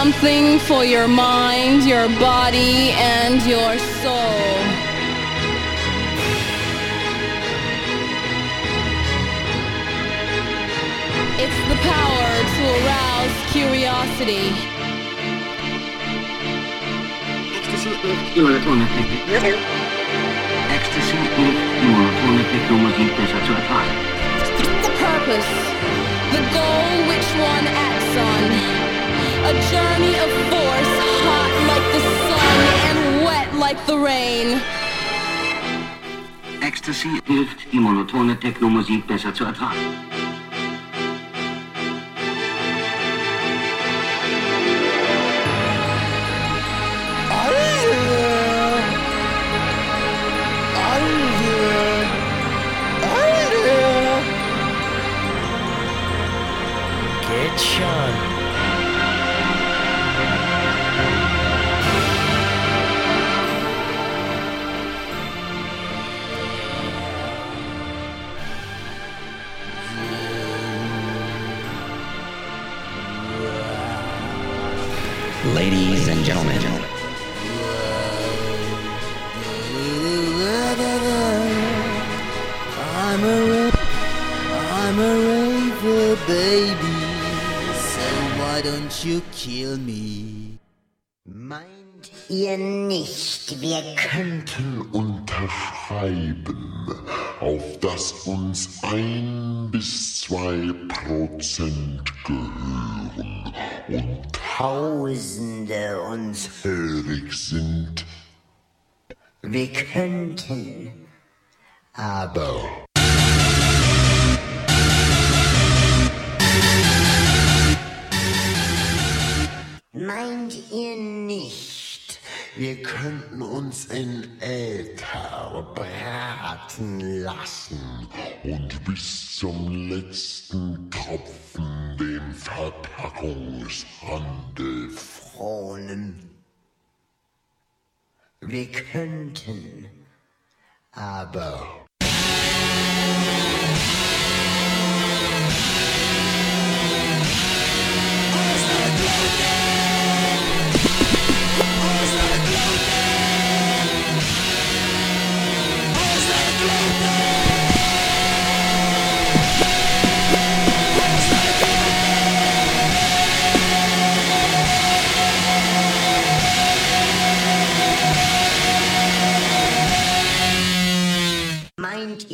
something for your mind, your body, and your soul. It's the power to arouse curiosity. Ecstasy monotone Technik. Ecstasy ist die monotone Technologie besser zu ertragen. The purpose, the goal which one acts on. A journey of force, hot like the sun and wet like the rain. Ecstasy hilft, die monotone Technomusik besser zu ertragen. Dass uns ein bis zwei Prozent gehören und Tausende uns hörig sind, Wir könnten, aber meint ihr nicht, wir könnten uns in Äther braten lassen und bis zum letzten Tropfen den Verpackungshandel fronen? Wir könnten, aber meint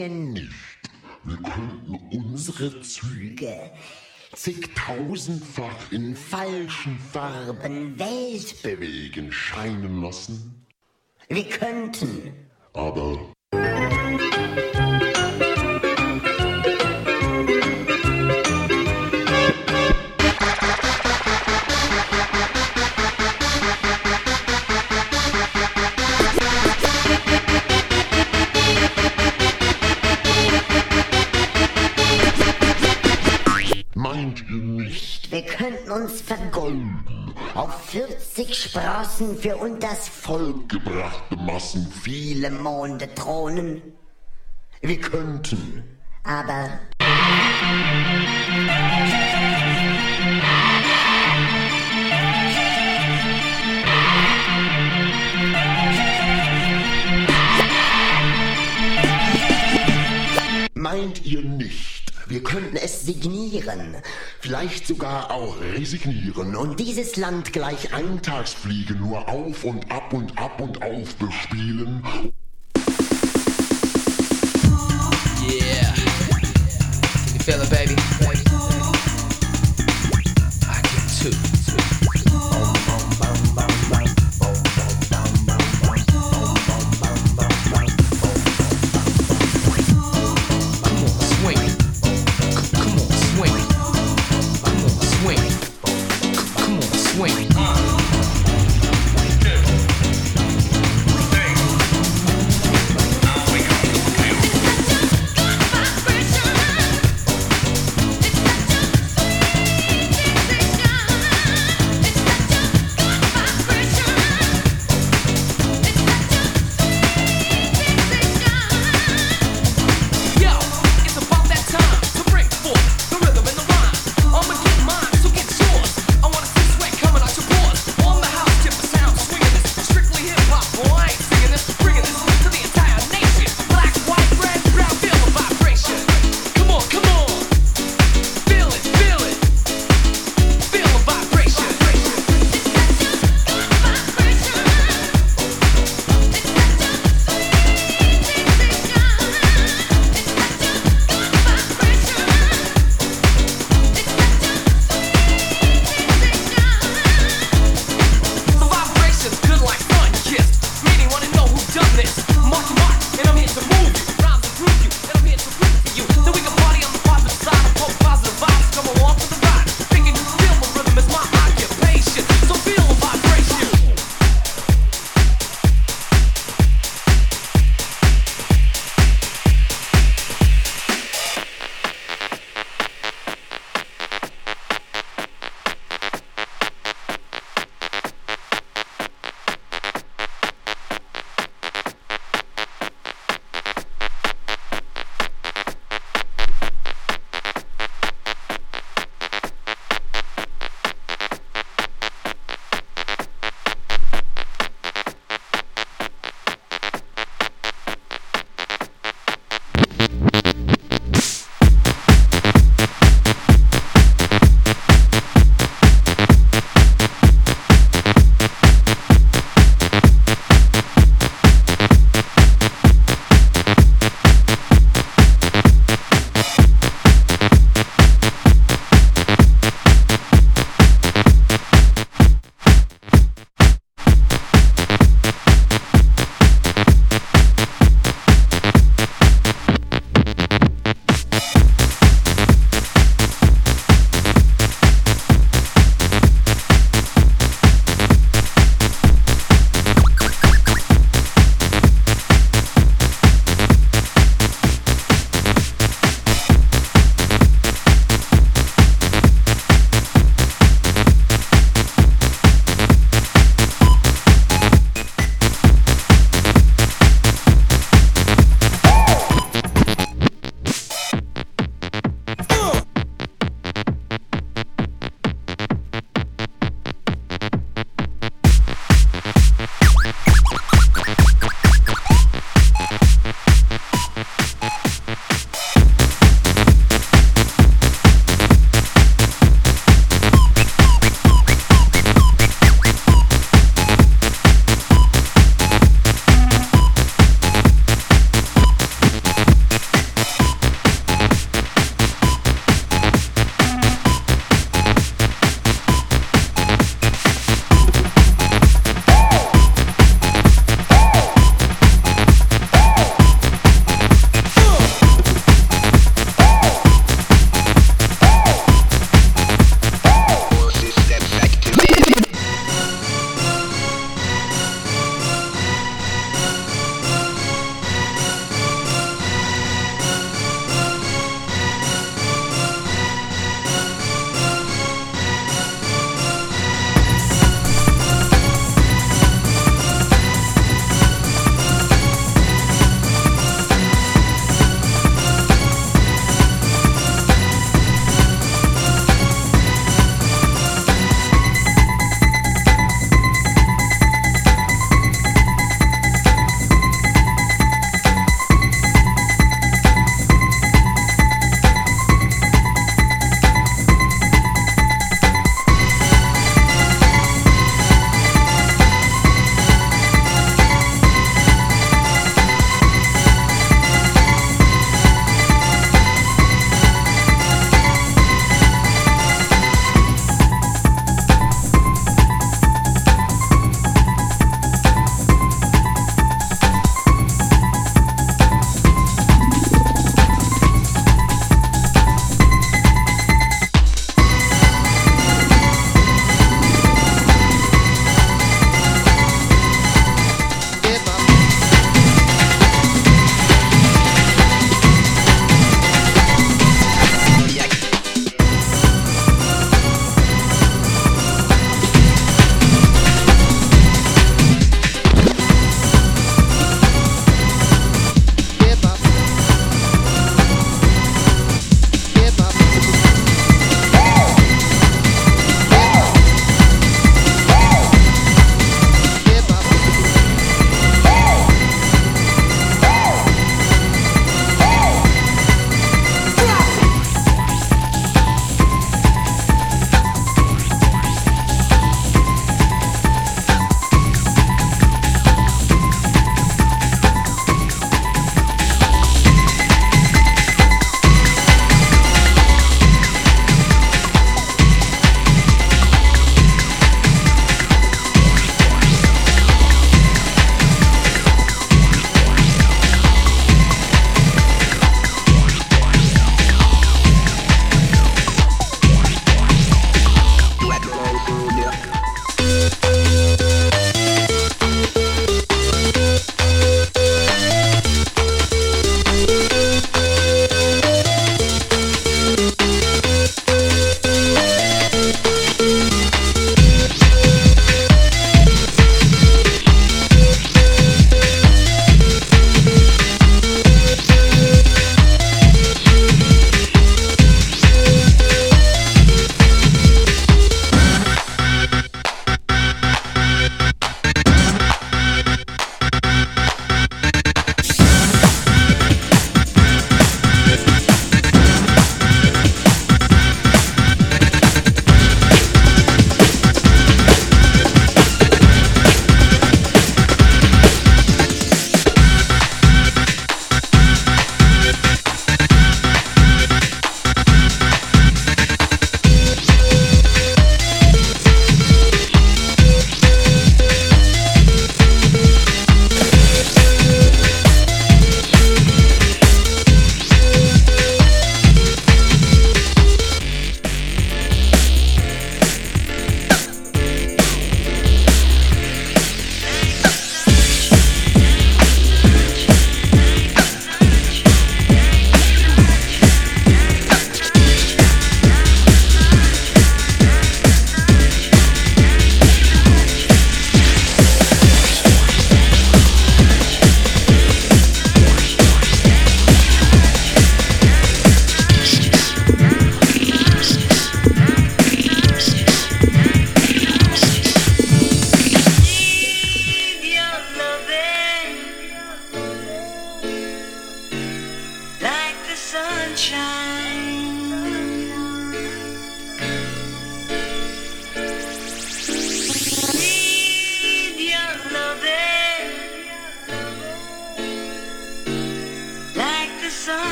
ihr nicht, wir könnten unsere Züge zigtausendfach in falschen Farben Welt bewegen scheinen lassen, Wir könnten, aber uns vergolden auf 40 Sprossen für unters Volk gebrachte Massen viele Monde thronen. Wir könnten, Aber meint ihr nicht, wir könnten es signieren, vielleicht sogar auch resignieren und dieses Land gleich Eintagsfliege nur auf und ab und ab und auf bespielen Yeah. Can you feel it, baby?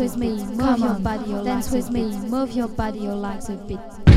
With me, move your body, your legs a bit.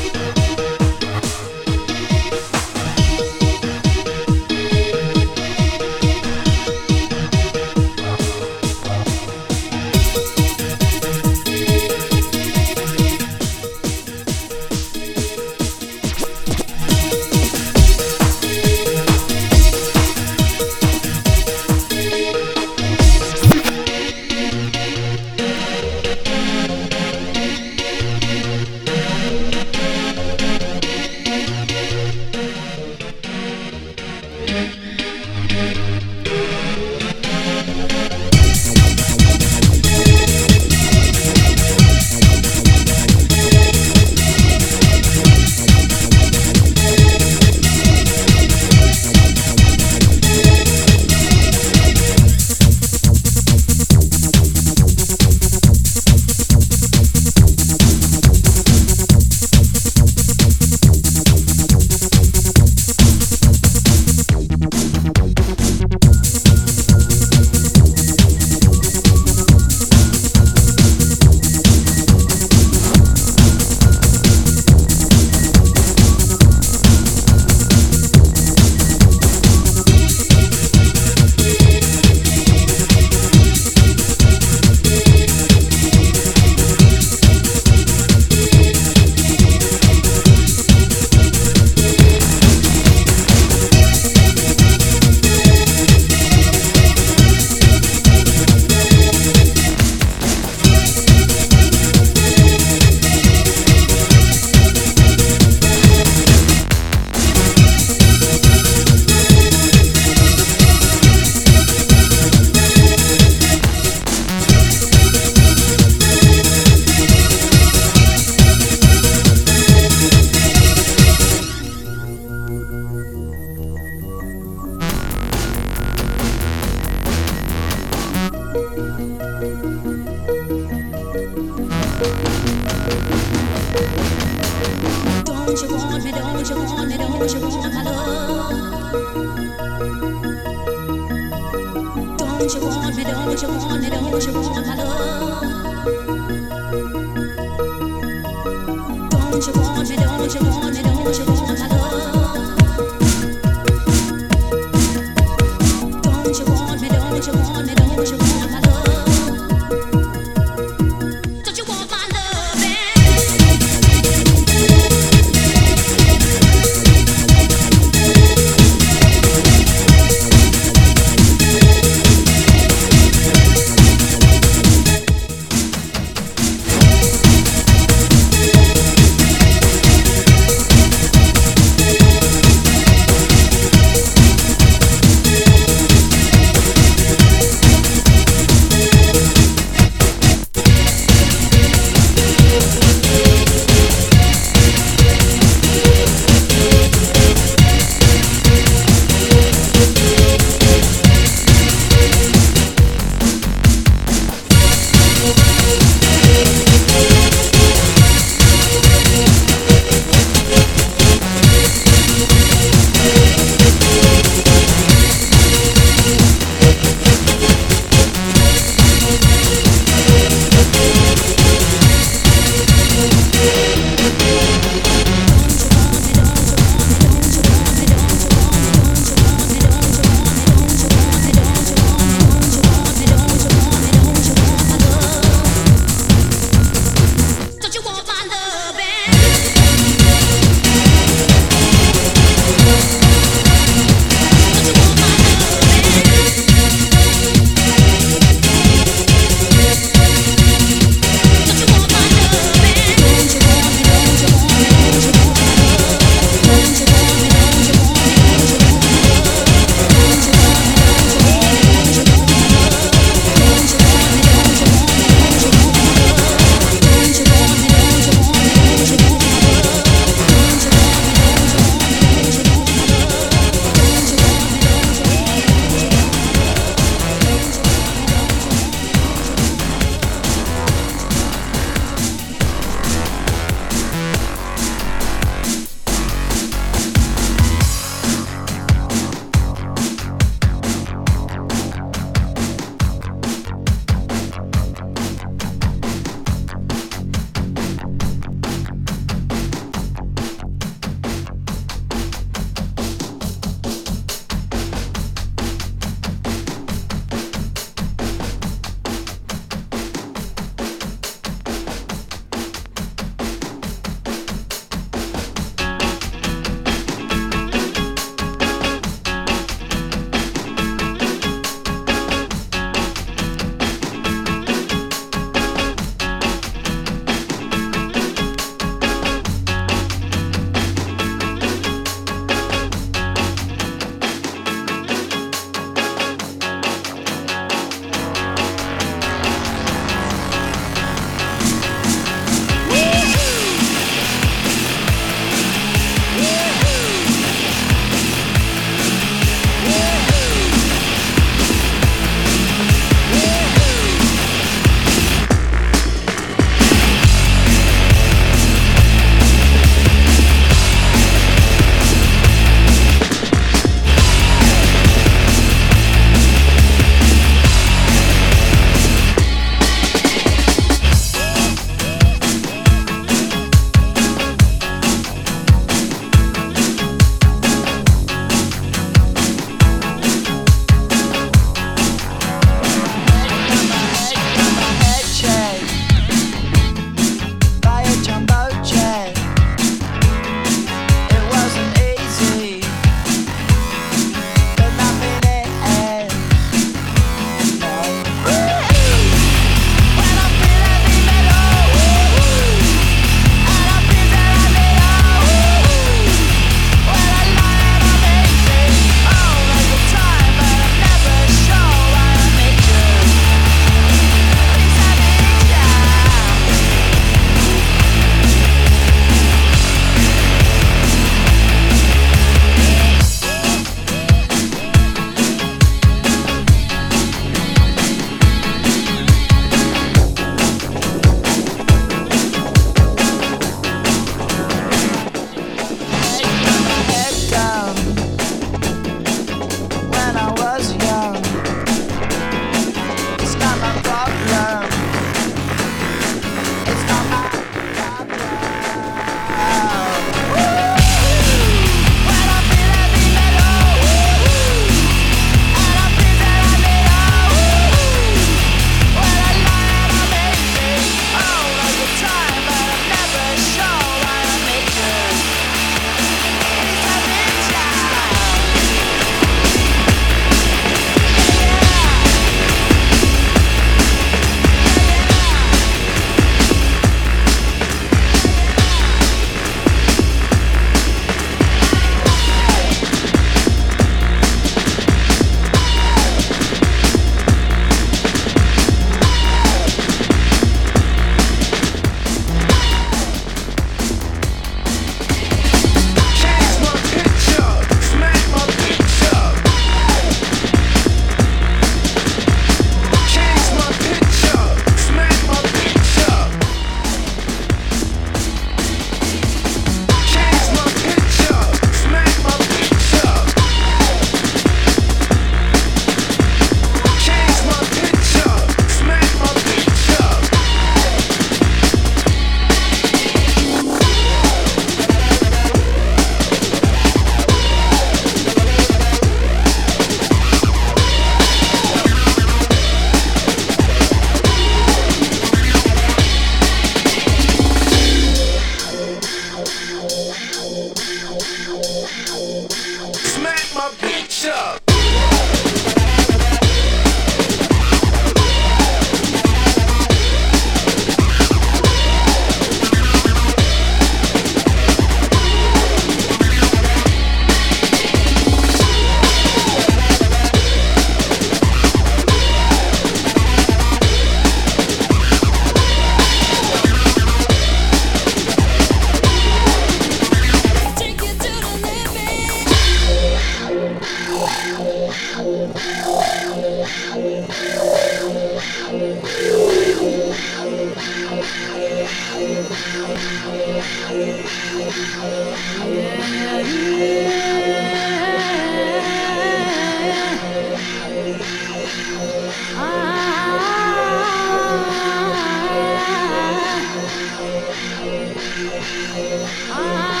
ああ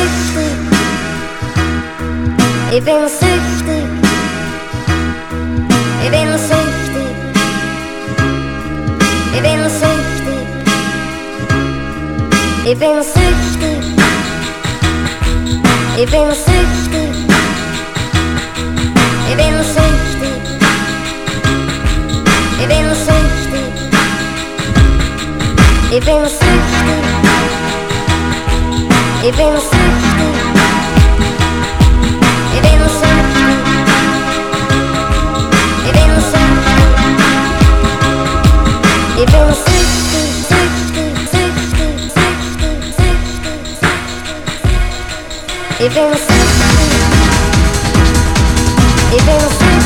süchtig. Ich bin süchtig. Ich bin süchtig. Ich bin süchtig. Ich bin süchtig. Ich bin süchtig. Ich bin süchtig. Ich bin süchtig. Ich bin süchtig. Ich bin süchtig. Ich bin süchtig.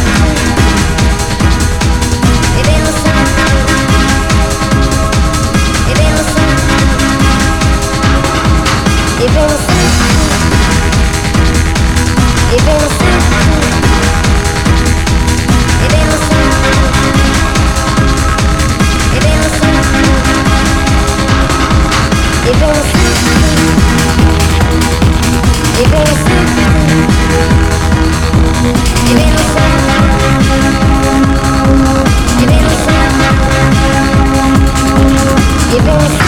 Give us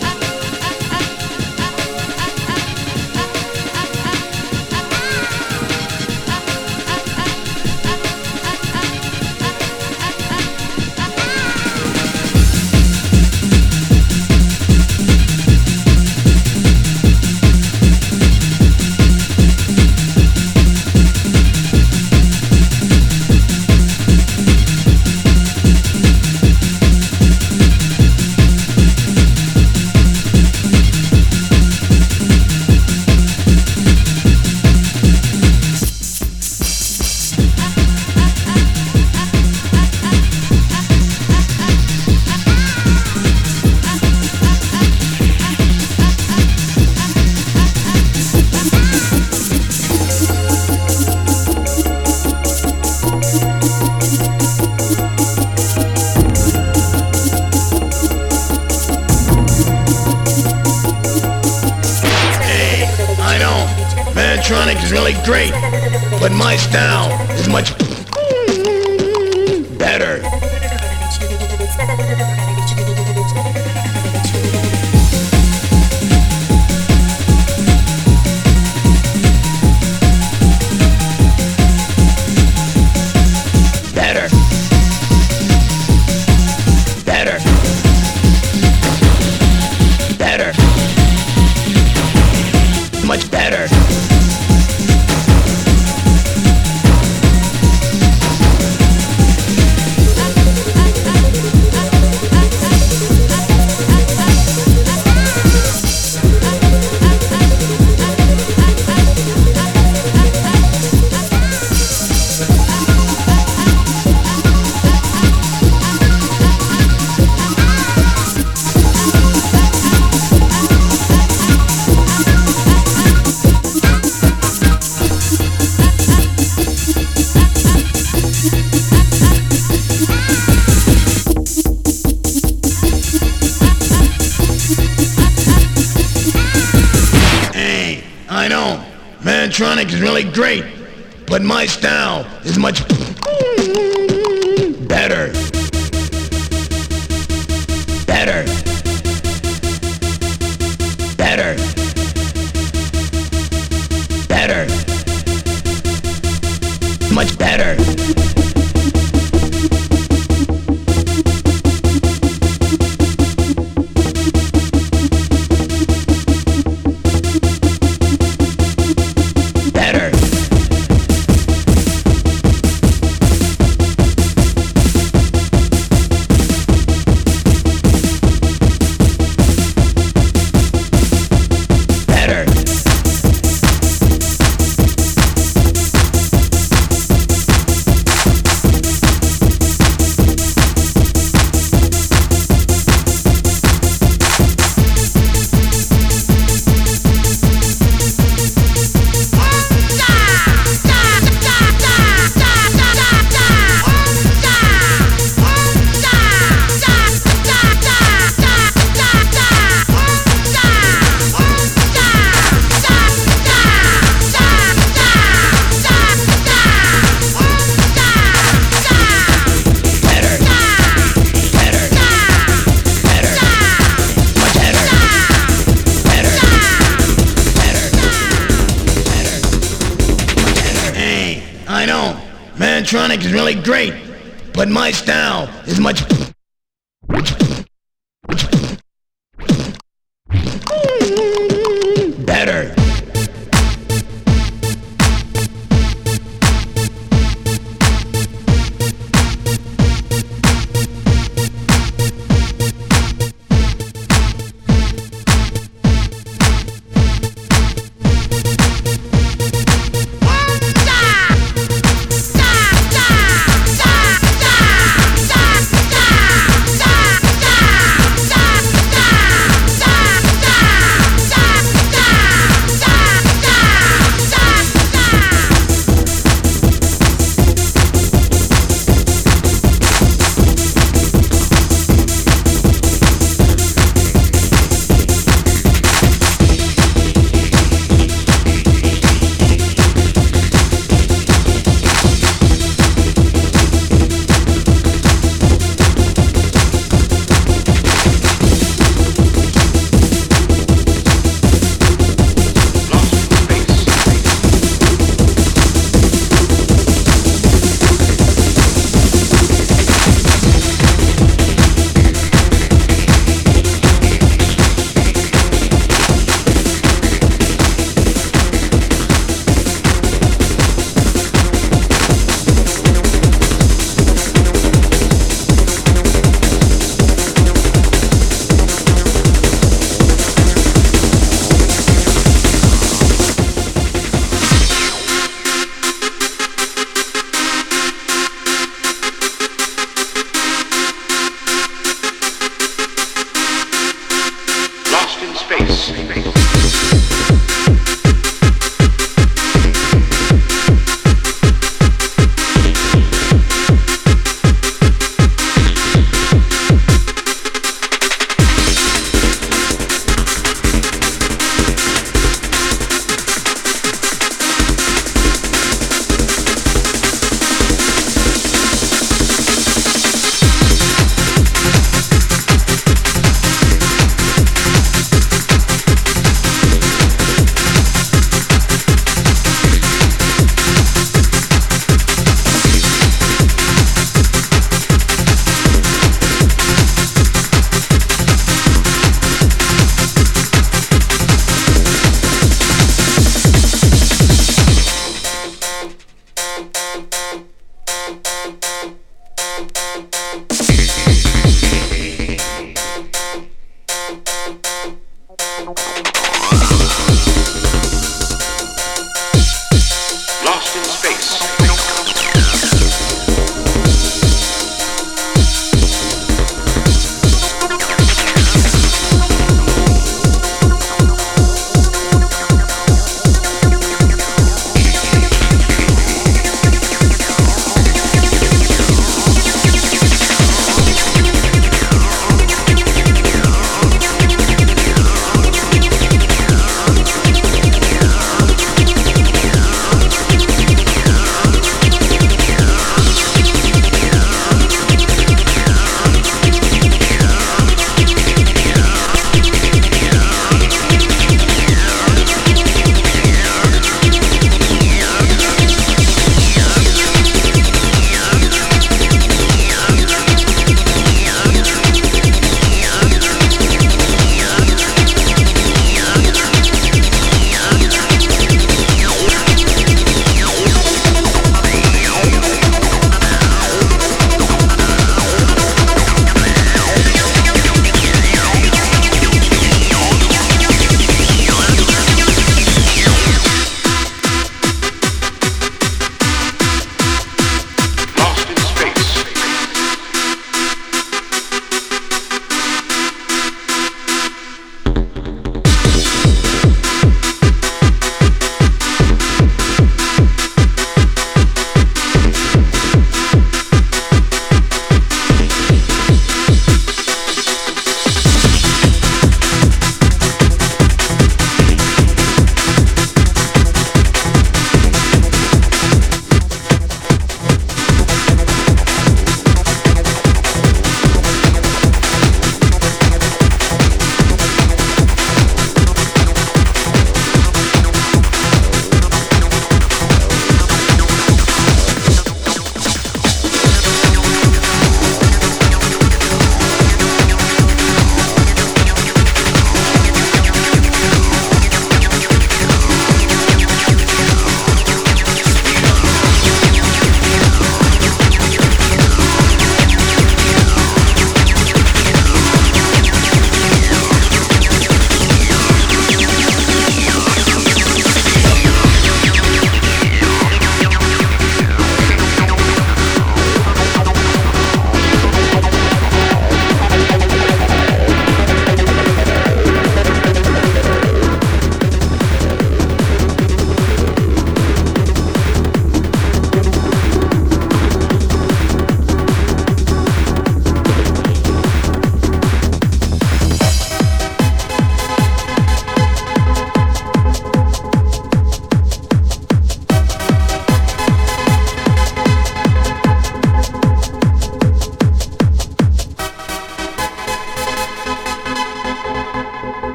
I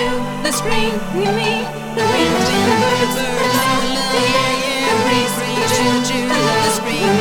through the spring You me, the wind, the birds, the love, the breeze, the choo-choo, the spring.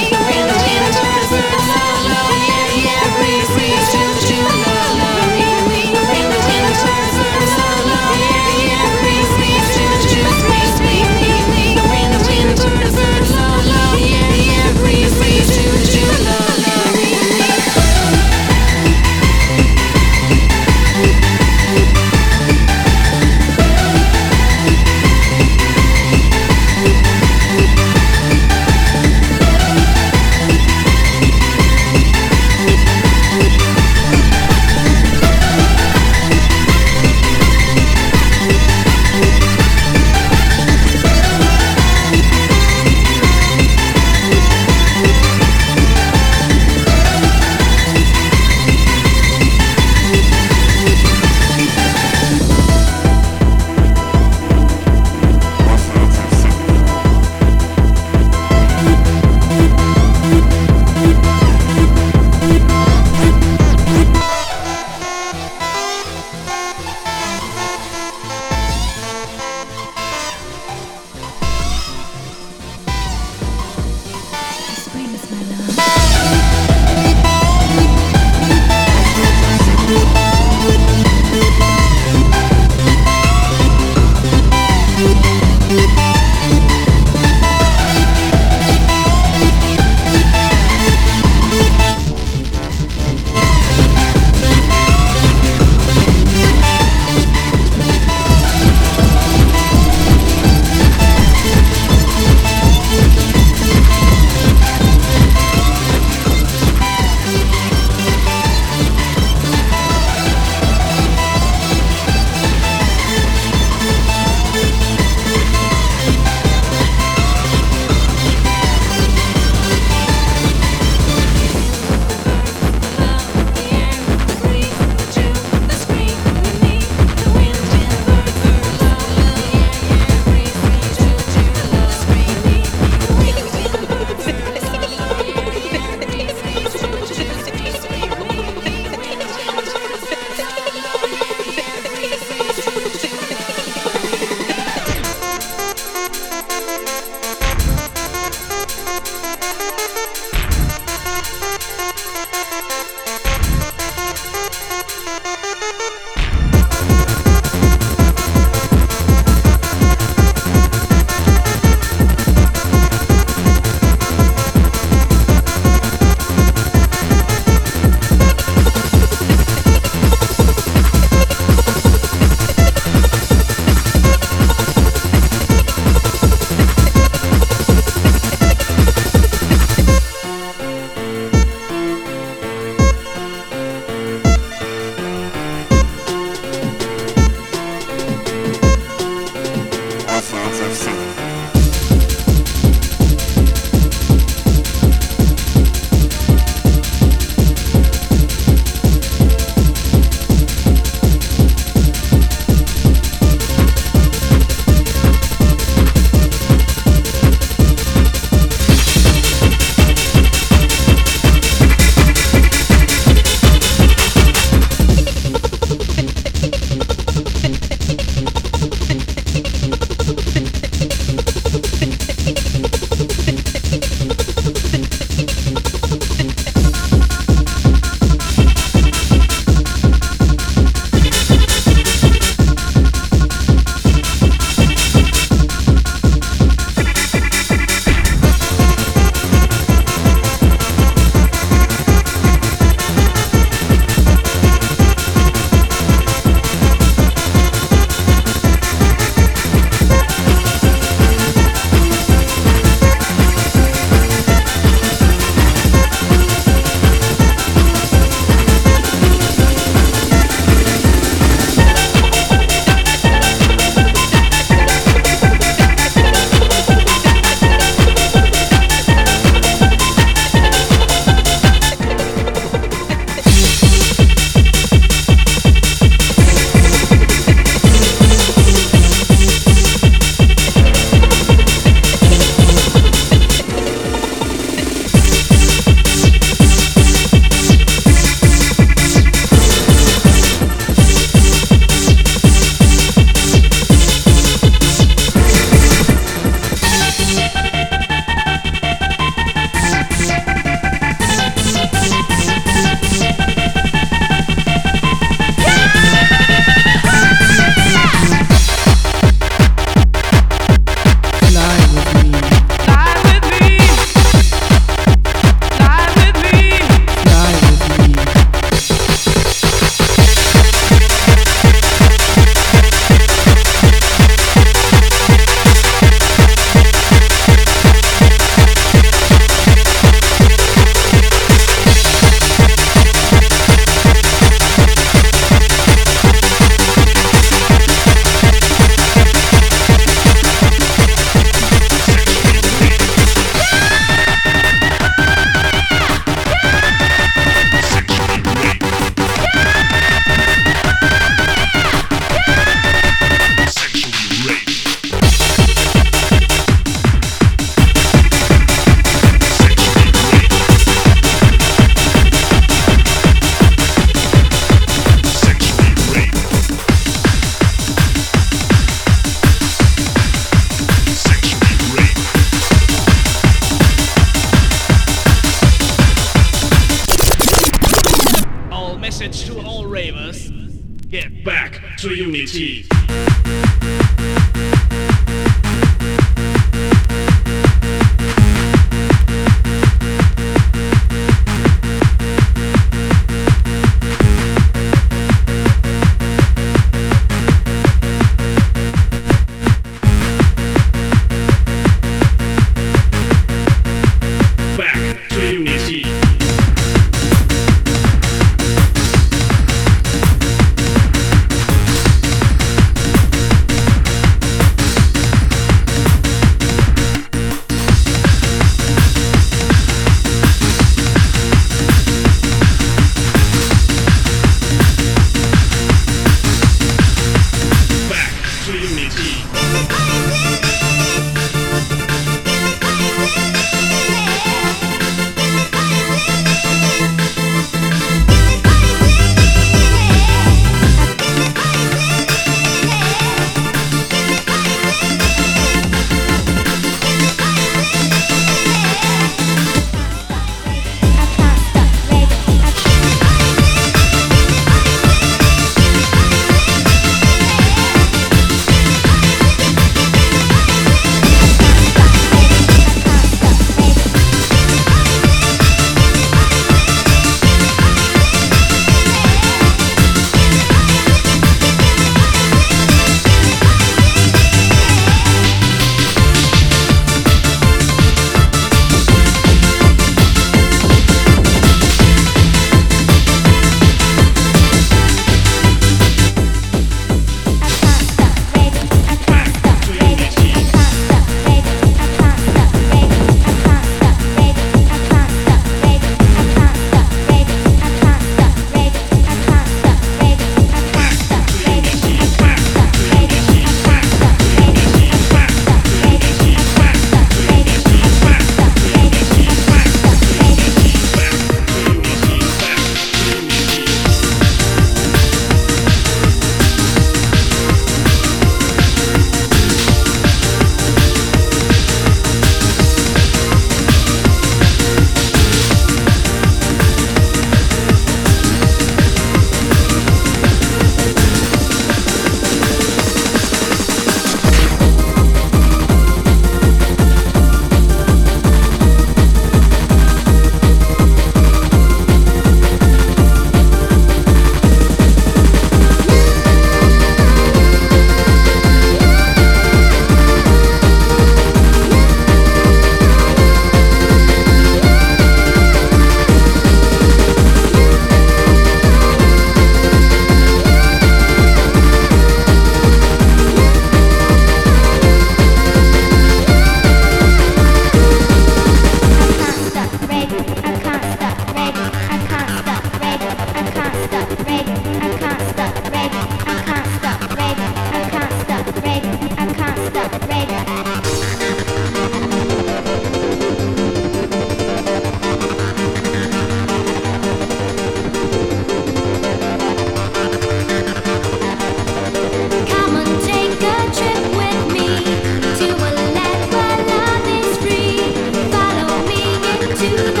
You.